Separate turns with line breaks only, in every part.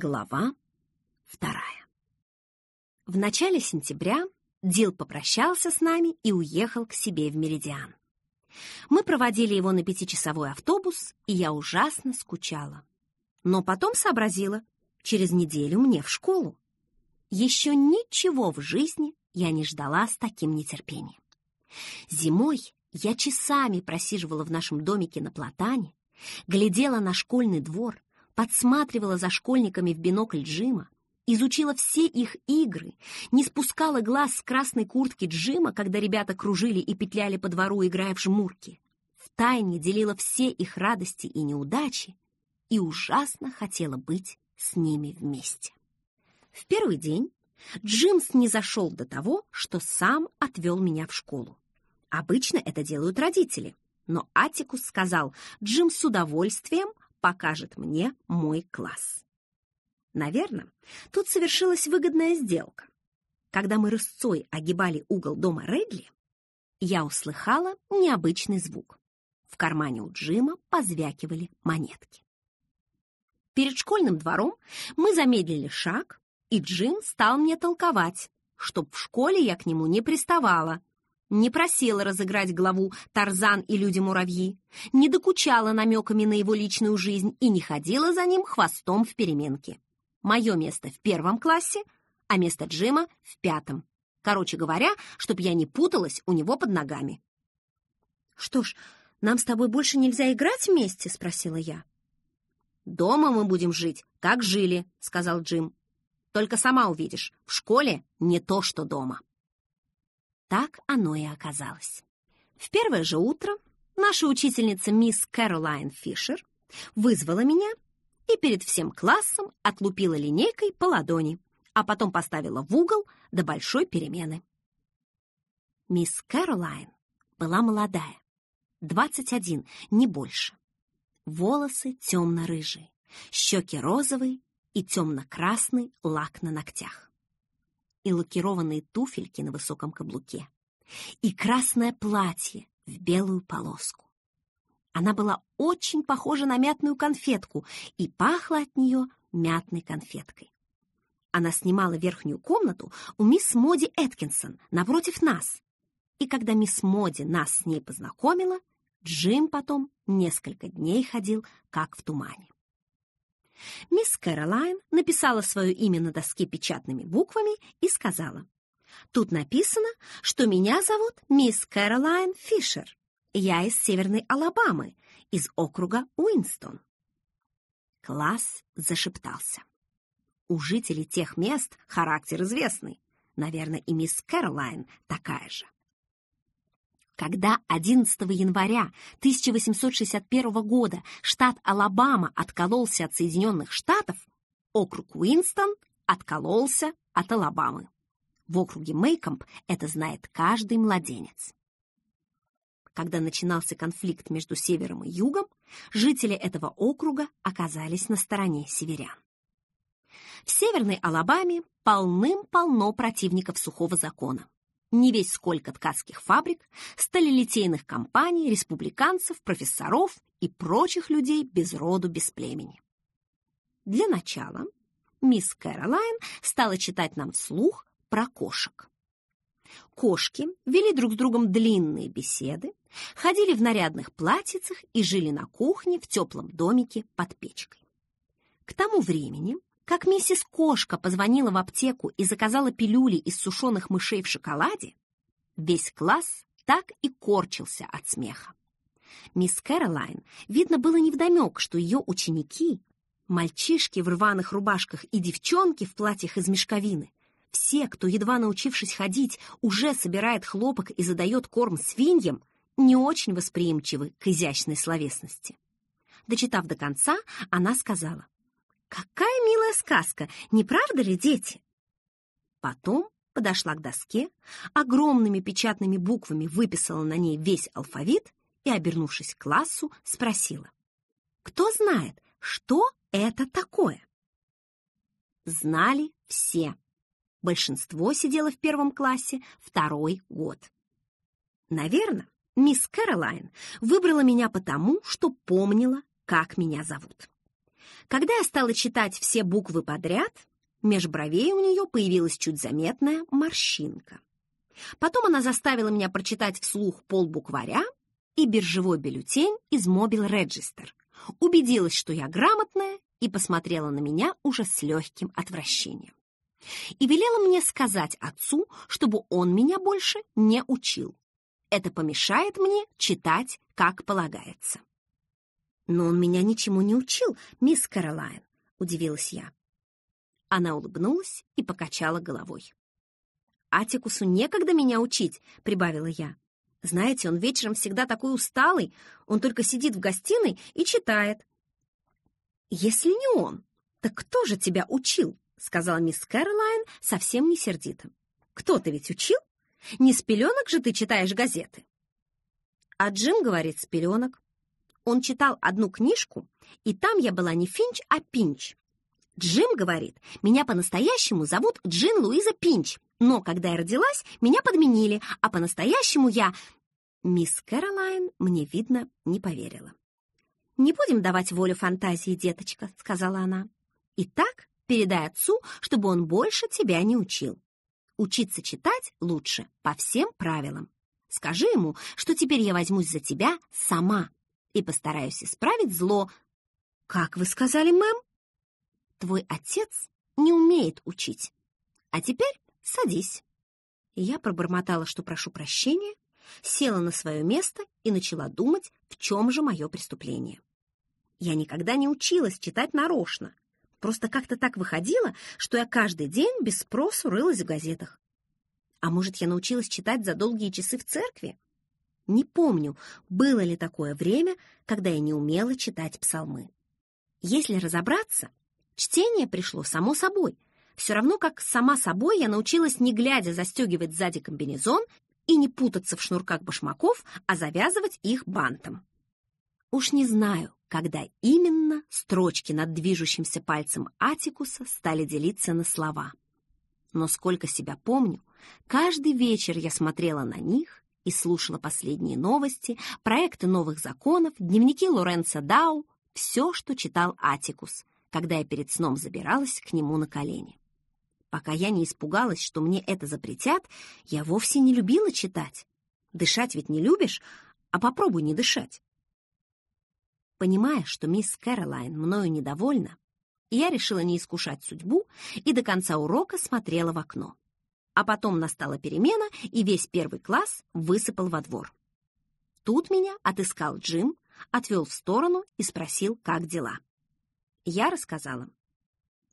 Глава вторая. В начале сентября Дил попрощался с нами и уехал к себе в Меридиан. Мы проводили его на пятичасовой автобус, и я ужасно скучала. Но потом сообразила, через неделю мне в школу. Еще ничего в жизни я не ждала с таким нетерпением. Зимой я часами просиживала в нашем домике на платане, глядела на школьный двор, подсматривала за школьниками в бинокль Джима, изучила все их игры, не спускала глаз с красной куртки Джима, когда ребята кружили и петляли по двору, играя в жмурки. Втайне делила все их радости и неудачи и ужасно хотела быть с ними вместе. В первый день Джимс не зашел до того, что сам отвел меня в школу. Обычно это делают родители, но Атикус сказал, Джим с удовольствием покажет мне мой класс. Наверное, тут совершилась выгодная сделка. Когда мы рысцой огибали угол дома Редли, я услыхала необычный звук. В кармане у Джима позвякивали монетки. Перед школьным двором мы замедлили шаг, и Джим стал мне толковать, чтоб в школе я к нему не приставала, не просила разыграть главу «Тарзан и люди-муравьи», не докучала намеками на его личную жизнь и не ходила за ним хвостом в переменке. Мое место в первом классе, а место Джима в пятом. Короче говоря, чтоб я не путалась у него под ногами. «Что ж, нам с тобой больше нельзя играть вместе?» — спросила я. «Дома мы будем жить, как жили», — сказал Джим. «Только сама увидишь, в школе не то, что дома». Так оно и оказалось. В первое же утро наша учительница мисс Кэролайн Фишер вызвала меня и перед всем классом отлупила линейкой по ладони, а потом поставила в угол до большой перемены. Мисс Кэролайн была молодая, 21, не больше. Волосы темно-рыжие, щеки розовые и темно-красный лак на ногтях и лакированные туфельки на высоком каблуке, и красное платье в белую полоску. Она была очень похожа на мятную конфетку и пахла от нее мятной конфеткой. Она снимала верхнюю комнату у мисс Моди Эткинсон напротив нас. И когда мисс Моди нас с ней познакомила, Джим потом несколько дней ходил как в тумане. Мисс Кэролайн написала свое имя на доске печатными буквами и сказала, «Тут написано, что меня зовут мисс Кэролайн Фишер. Я из Северной Алабамы, из округа Уинстон». Класс зашептался. У жителей тех мест характер известный. Наверное, и мисс Кэролайн такая же. Когда 11 января 1861 года штат Алабама откололся от Соединенных Штатов, округ Уинстон откололся от Алабамы. В округе Мейкомп это знает каждый младенец. Когда начинался конфликт между севером и югом, жители этого округа оказались на стороне северян. В Северной Алабаме полным-полно противников сухого закона не весь сколько ткацких фабрик, сталелитейных компаний, республиканцев, профессоров и прочих людей без роду, без племени. Для начала мисс Кэролайн стала читать нам вслух про кошек. Кошки вели друг с другом длинные беседы, ходили в нарядных платьицах и жили на кухне в теплом домике под печкой. К тому времени как миссис Кошка позвонила в аптеку и заказала пилюли из сушеных мышей в шоколаде, весь класс так и корчился от смеха. Мисс Кэролайн, видно, было невдомек, что ее ученики, мальчишки в рваных рубашках и девчонки в платьях из мешковины, все, кто, едва научившись ходить, уже собирает хлопок и задает корм свиньям, не очень восприимчивы к изящной словесности. Дочитав до конца, она сказала, Какая милая сказка, не правда ли, дети? Потом подошла к доске, огромными печатными буквами выписала на ней весь алфавит и, обернувшись к классу, спросила. Кто знает, что это такое? Знали все. Большинство сидело в первом классе второй год. Наверное, мисс Кэролайн выбрала меня потому, что помнила, как меня зовут. Когда я стала читать все буквы подряд, меж бровей у нее появилась чуть заметная морщинка. Потом она заставила меня прочитать вслух полбукваря и биржевой бюллетень из Mobile Register. Убедилась, что я грамотная, и посмотрела на меня уже с легким отвращением. И велела мне сказать отцу, чтобы он меня больше не учил. Это помешает мне читать, как полагается. «Но он меня ничему не учил, мисс Каролайн», — удивилась я. Она улыбнулась и покачала головой. «Атикусу некогда меня учить», — прибавила я. «Знаете, он вечером всегда такой усталый, он только сидит в гостиной и читает». «Если не он, так кто же тебя учил?» — сказала мисс Кэролайн совсем не сердито. «Кто-то ведь учил? Не с пеленок же ты читаешь газеты?» А Джим говорит с пеленок. Он читал одну книжку, и там я была не Финч, а Пинч. Джим говорит, меня по-настоящему зовут Джин Луиза Пинч, но когда я родилась, меня подменили, а по-настоящему я... Мисс Кэролайн, мне видно, не поверила. «Не будем давать волю фантазии, деточка», — сказала она. «Итак, передай отцу, чтобы он больше тебя не учил. Учиться читать лучше по всем правилам. Скажи ему, что теперь я возьмусь за тебя сама и постараюсь исправить зло. Как вы сказали, мэм? Твой отец не умеет учить. А теперь садись. Я пробормотала, что прошу прощения, села на свое место и начала думать, в чем же мое преступление. Я никогда не училась читать нарочно. Просто как-то так выходило, что я каждый день без спросу рылась в газетах. А может, я научилась читать за долгие часы в церкви? Не помню, было ли такое время, когда я не умела читать псалмы. Если разобраться, Чтение пришло само собой. Все равно, как сама собой я научилась не глядя застегивать сзади комбинезон и не путаться в шнурках башмаков, а завязывать их бантом. Уж не знаю, когда именно строчки над движущимся пальцем Атикуса стали делиться на слова. Но сколько себя помню, каждый вечер я смотрела на них и слушала последние новости, проекты новых законов, дневники Лоренца Дау, все, что читал Атикус, когда я перед сном забиралась к нему на колени. Пока я не испугалась, что мне это запретят, я вовсе не любила читать. Дышать ведь не любишь, а попробуй не дышать. Понимая, что мисс Кэролайн мною недовольна, я решила не искушать судьбу и до конца урока смотрела в окно. А потом настала перемена, и весь первый класс высыпал во двор. Тут меня отыскал Джим, отвел в сторону и спросил, как дела. Я рассказала.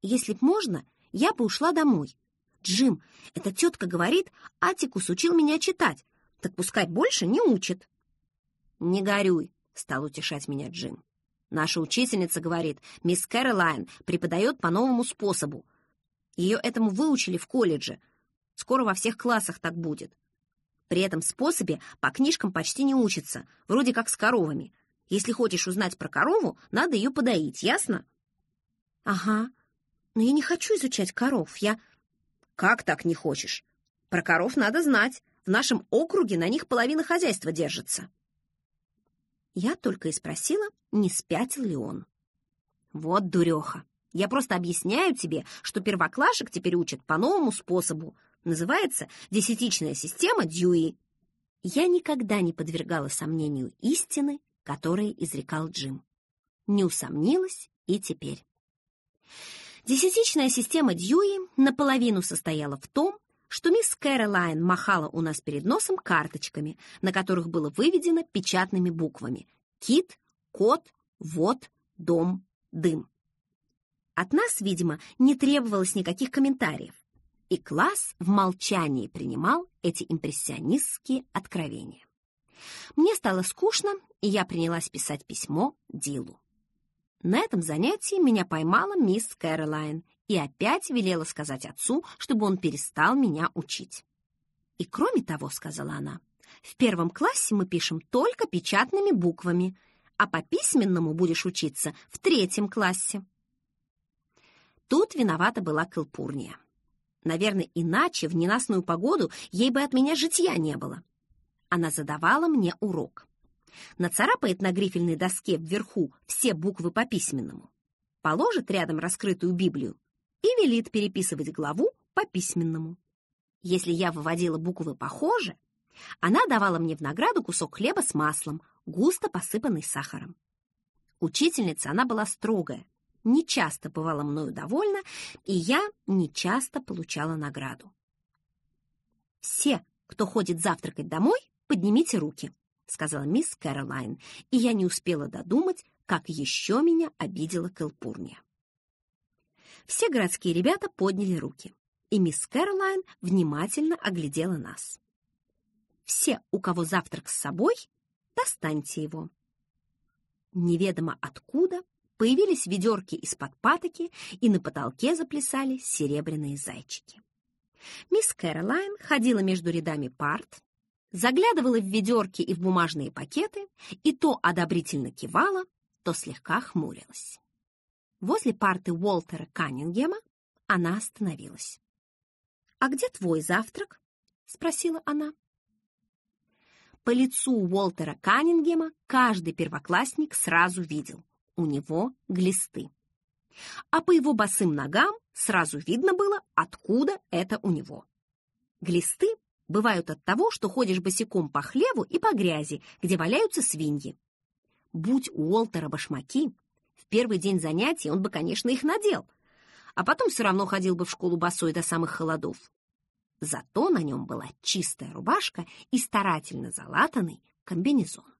Если б можно, я бы ушла домой. Джим, эта тетка говорит, Атикус учил меня читать, так пускай больше не учит. Не горюй, стал утешать меня Джим. Наша учительница говорит, мисс Кэролайн преподает по новому способу. Ее этому выучили в колледже. Скоро во всех классах так будет. При этом способе по книжкам почти не учится, вроде как с коровами. Если хочешь узнать про корову, надо ее подоить, ясно? «Ага, но я не хочу изучать коров, я...» «Как так не хочешь? Про коров надо знать. В нашем округе на них половина хозяйства держится». Я только и спросила, не спятил ли он. «Вот дуреха. Я просто объясняю тебе, что первоклашек теперь учат по новому способу. Называется десятичная система Дьюи». Я никогда не подвергала сомнению истины, которые изрекал Джим. Не усомнилась и теперь. Десятичная система Дьюи наполовину состояла в том, что мисс Кэролайн махала у нас перед носом карточками, на которых было выведено печатными буквами «Кит», «Кот», «Вот», «Дом», «Дым». От нас, видимо, не требовалось никаких комментариев, и класс в молчании принимал эти импрессионистские откровения. Мне стало скучно, и я принялась писать письмо Дилу. На этом занятии меня поймала мисс Кэролайн и опять велела сказать отцу, чтобы он перестал меня учить. «И кроме того, — сказала она, — в первом классе мы пишем только печатными буквами, а по письменному будешь учиться в третьем классе». Тут виновата была Кылпурния. Наверное, иначе в ненастную погоду ей бы от меня житья не было. Она задавала мне урок нацарапает на грифельной доске вверху все буквы по письменному, положит рядом раскрытую Библию и велит переписывать главу по письменному. Если я выводила буквы похоже, она давала мне в награду кусок хлеба с маслом, густо посыпанный сахаром. Учительница она была строгая, не часто бывала мною довольна, и я не часто получала награду. «Все, кто ходит завтракать домой, поднимите руки», сказала мисс Кэролайн, и я не успела додумать, как еще меня обидела Кэлпурния. Все городские ребята подняли руки, и мисс Кэролайн внимательно оглядела нас. «Все, у кого завтрак с собой, достаньте его». Неведомо откуда появились ведерки из-под патоки, и на потолке заплясали серебряные зайчики. Мисс Кэролайн ходила между рядами парт, заглядывала в ведерки и в бумажные пакеты и то одобрительно кивала, то слегка хмурилась. Возле парты Уолтера Каннингема она остановилась. «А где твой завтрак?» — спросила она. По лицу Уолтера Каннингема каждый первоклассник сразу видел — у него глисты. А по его босым ногам сразу видно было, откуда это у него. Глисты бывают от того, что ходишь босиком по хлеву и по грязи, где валяются свиньи. Будь у Уолтера башмаки, в первый день занятий он бы, конечно, их надел, а потом все равно ходил бы в школу босой до самых холодов. Зато на нем была чистая рубашка и старательно залатанный комбинезон.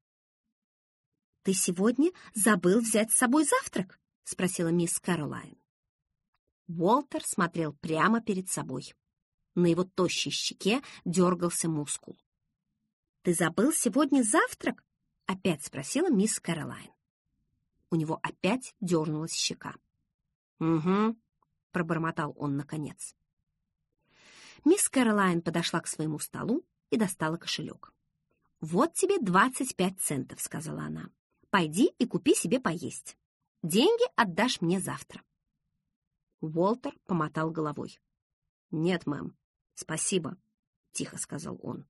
«Ты сегодня забыл взять с собой завтрак?» — спросила мисс Кэролайн. Уолтер смотрел прямо перед собой. На его тощей щеке дергался мускул. «Ты забыл сегодня завтрак?» — опять спросила мисс Кэролайн. У него опять дернулась щека. «Угу», — пробормотал он наконец. Мисс Кэролайн подошла к своему столу и достала кошелек. «Вот тебе двадцать пять центов», — сказала она. Пойди и купи себе поесть. Деньги отдашь мне завтра». Уолтер помотал головой. «Нет, мэм, спасибо», — тихо сказал он.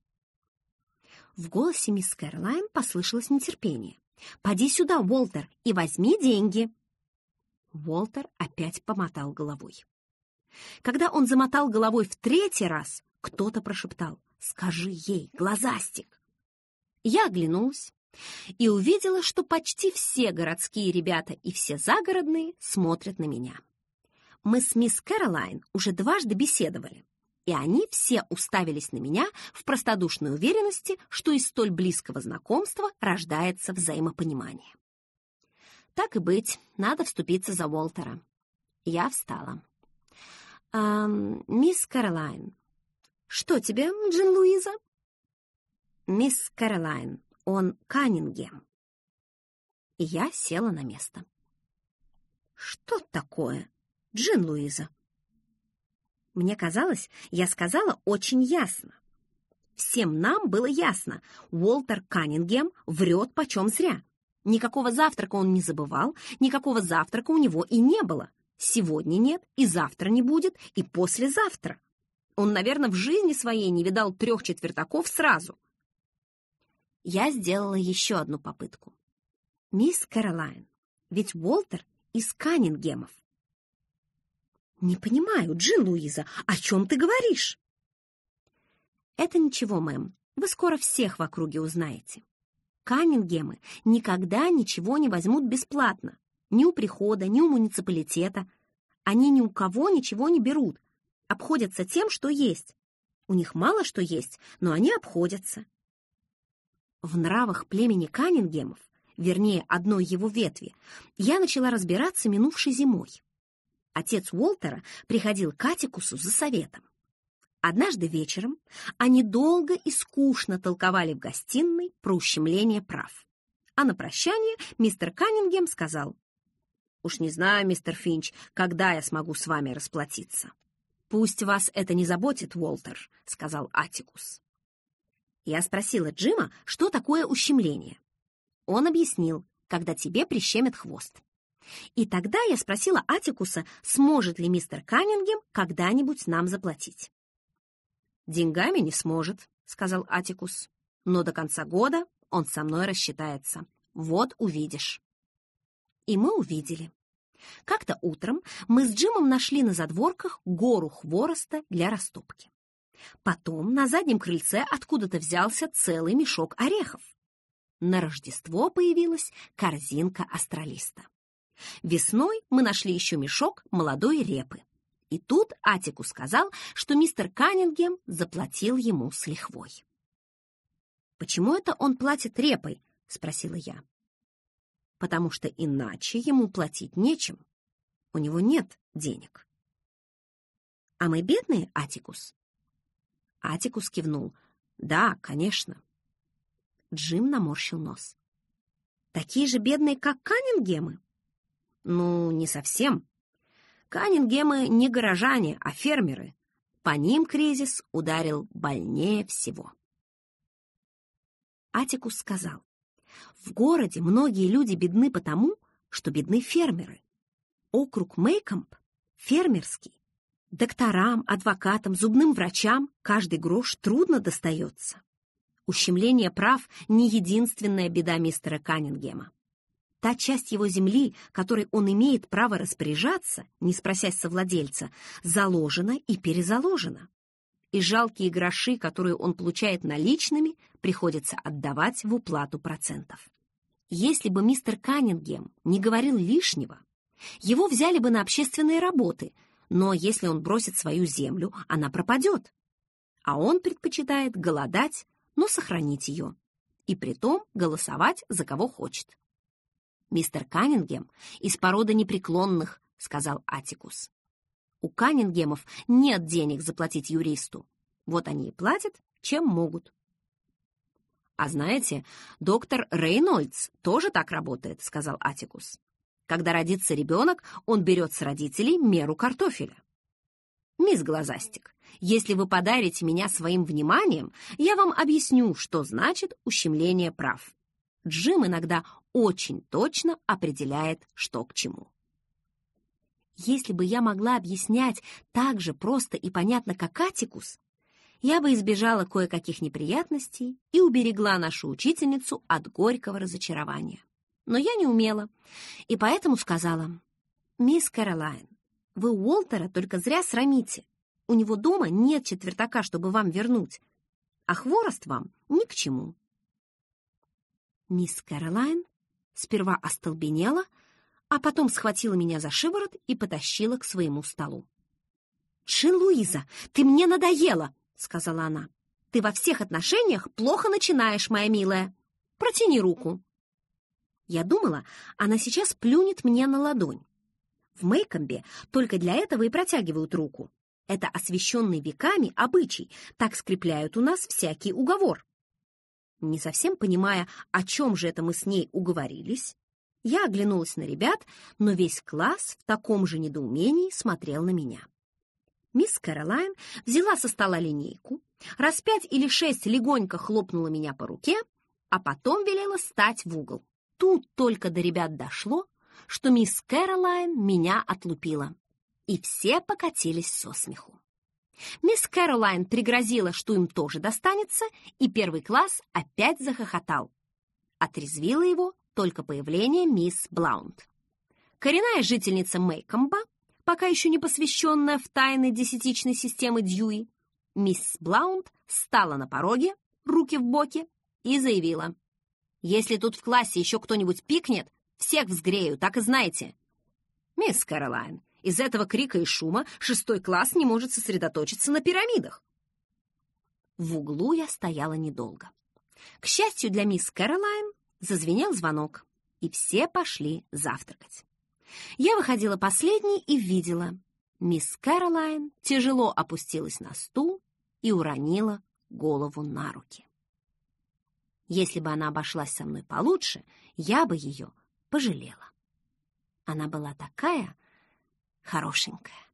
В голосе мисс Кэролайн послышалось нетерпение. «Поди сюда, Уолтер, и возьми деньги!» Уолтер опять помотал головой. Когда он замотал головой в третий раз, кто-то прошептал «Скажи ей, глазастик!» Я оглянулась и увидела, что почти все городские ребята и все загородные смотрят на меня. Мы с мисс Кэролайн уже дважды беседовали, и они все уставились на меня в простодушной уверенности, что из столь близкого знакомства рождается взаимопонимание. Так и быть, надо вступиться за Уолтера. Я встала. «Эм, «Мисс Кэролайн, что тебе, Джин Луиза?» «Мисс Кэролайн, он Каннингем. Я села на место. Что такое, Джин Луиза? Мне казалось, я сказала очень ясно. Всем нам было ясно, Уолтер Каннингем врет почем зря. Никакого завтрака он не забывал, никакого завтрака у него и не было. Сегодня нет, и завтра не будет, и послезавтра. Он, наверное, в жизни своей не видал трех четвертаков сразу я сделала еще одну попытку. «Мисс Кэролайн, ведь Уолтер из Каннингемов». «Не понимаю, Джин Луиза, о чем ты говоришь?» «Это ничего, мэм. Вы скоро всех в округе узнаете. Каннингемы никогда ничего не возьмут бесплатно. Ни у прихода, ни у муниципалитета. Они ни у кого ничего не берут. Обходятся тем, что есть. У них мало что есть, но они обходятся. В нравах племени Каннингемов, вернее, одной его ветви, я начала разбираться минувшей зимой. Отец Уолтера приходил к Атикусу за советом. Однажды вечером они долго и скучно толковали в гостиной про ущемление прав. А на прощание мистер Каннингем сказал, «Уж не знаю, мистер Финч, когда я смогу с вами расплатиться». «Пусть вас это не заботит, Уолтер», — сказал Атикус. Я спросила Джима, что такое ущемление. Он объяснил, когда тебе прищемят хвост. И тогда я спросила Атикуса, сможет ли мистер Каннингем когда-нибудь нам заплатить. «Деньгами не сможет», — сказал Атикус. «Но до конца года он со мной рассчитается. Вот увидишь». И мы увидели. Как-то утром мы с Джимом нашли на задворках гору хвороста для растопки. Потом на заднем крыльце откуда-то взялся целый мешок орехов. На Рождество появилась корзинка астралиста. Весной мы нашли еще мешок молодой репы. И тут Атику сказал, что мистер Каннингем заплатил ему с лихвой. «Почему это он платит репой?» — спросила я. «Потому что иначе ему платить нечем. У него нет денег». «А мы бедные, Атикус?» Атикус кивнул. «Да, конечно». Джим наморщил нос. «Такие же бедные, как Каннингемы?» «Ну, не совсем. Каннингемы не горожане, а фермеры. По ним кризис ударил больнее всего». Атикус сказал, «В городе многие люди бедны потому, что бедны фермеры. Округ Мейкомп фермерский. Докторам, адвокатам, зубным врачам каждый грош трудно достается. Ущемление прав — не единственная беда мистера Каннингема. Та часть его земли, которой он имеет право распоряжаться, не спросясь совладельца, заложена и перезаложена. И жалкие гроши, которые он получает наличными, приходится отдавать в уплату процентов. Если бы мистер Каннингем не говорил лишнего, его взяли бы на общественные работы, но если он бросит свою землю, она пропадет. А он предпочитает голодать, но сохранить ее. И притом голосовать за кого хочет. «Мистер Каннингем из породы непреклонных», — сказал Атикус. «У Каннингемов нет денег заплатить юристу. Вот они и платят, чем могут». «А знаете, доктор Рейнольдс тоже так работает», — сказал Атикус. Когда родится ребенок, он берет с родителей меру картофеля. Мисс Глазастик, если вы подарите меня своим вниманием, я вам объясню, что значит ущемление прав. Джим иногда очень точно определяет, что к чему. Если бы я могла объяснять так же просто и понятно, как Атикус, я бы избежала кое-каких неприятностей и уберегла нашу учительницу от горького разочарования но я не умела, и поэтому сказала, «Мисс Кэролайн, вы Уолтера только зря срамите. У него дома нет четвертака, чтобы вам вернуть, а хворост вам ни к чему». Мисс Кэролайн сперва остолбенела, а потом схватила меня за шиворот и потащила к своему столу. «Ши, Луиза, ты мне надоела!» — сказала она. «Ты во всех отношениях плохо начинаешь, моя милая. Протяни руку». Я думала, она сейчас плюнет мне на ладонь. В Мейкомбе только для этого и протягивают руку. Это освященный веками обычай, так скрепляют у нас всякий уговор. Не совсем понимая, о чем же это мы с ней уговорились, я оглянулась на ребят, но весь класс в таком же недоумении смотрел на меня. Мисс Кэролайн взяла со стола линейку, раз пять или шесть легонько хлопнула меня по руке, а потом велела стать в угол. Тут только до ребят дошло, что мисс Кэролайн меня отлупила. И все покатились со смеху. Мисс Кэролайн пригрозила, что им тоже достанется, и первый класс опять захохотал. Отрезвило его только появление мисс Блаунд. Коренная жительница Мейкомба, пока еще не посвященная в тайны десятичной системы Дьюи, мисс Блаунд стала на пороге, руки в боки, и заявила — если тут в классе еще кто-нибудь пикнет, всех взгрею, так и знаете. Мисс Кэролайн, из этого крика и шума шестой класс не может сосредоточиться на пирамидах. В углу я стояла недолго. К счастью для мисс Кэролайн, зазвенел звонок, и все пошли завтракать. Я выходила последней и видела. Мисс Кэролайн тяжело опустилась на стул и уронила голову на руки. Если бы она обошлась со мной получше, я бы ее пожалела. Она была такая хорошенькая.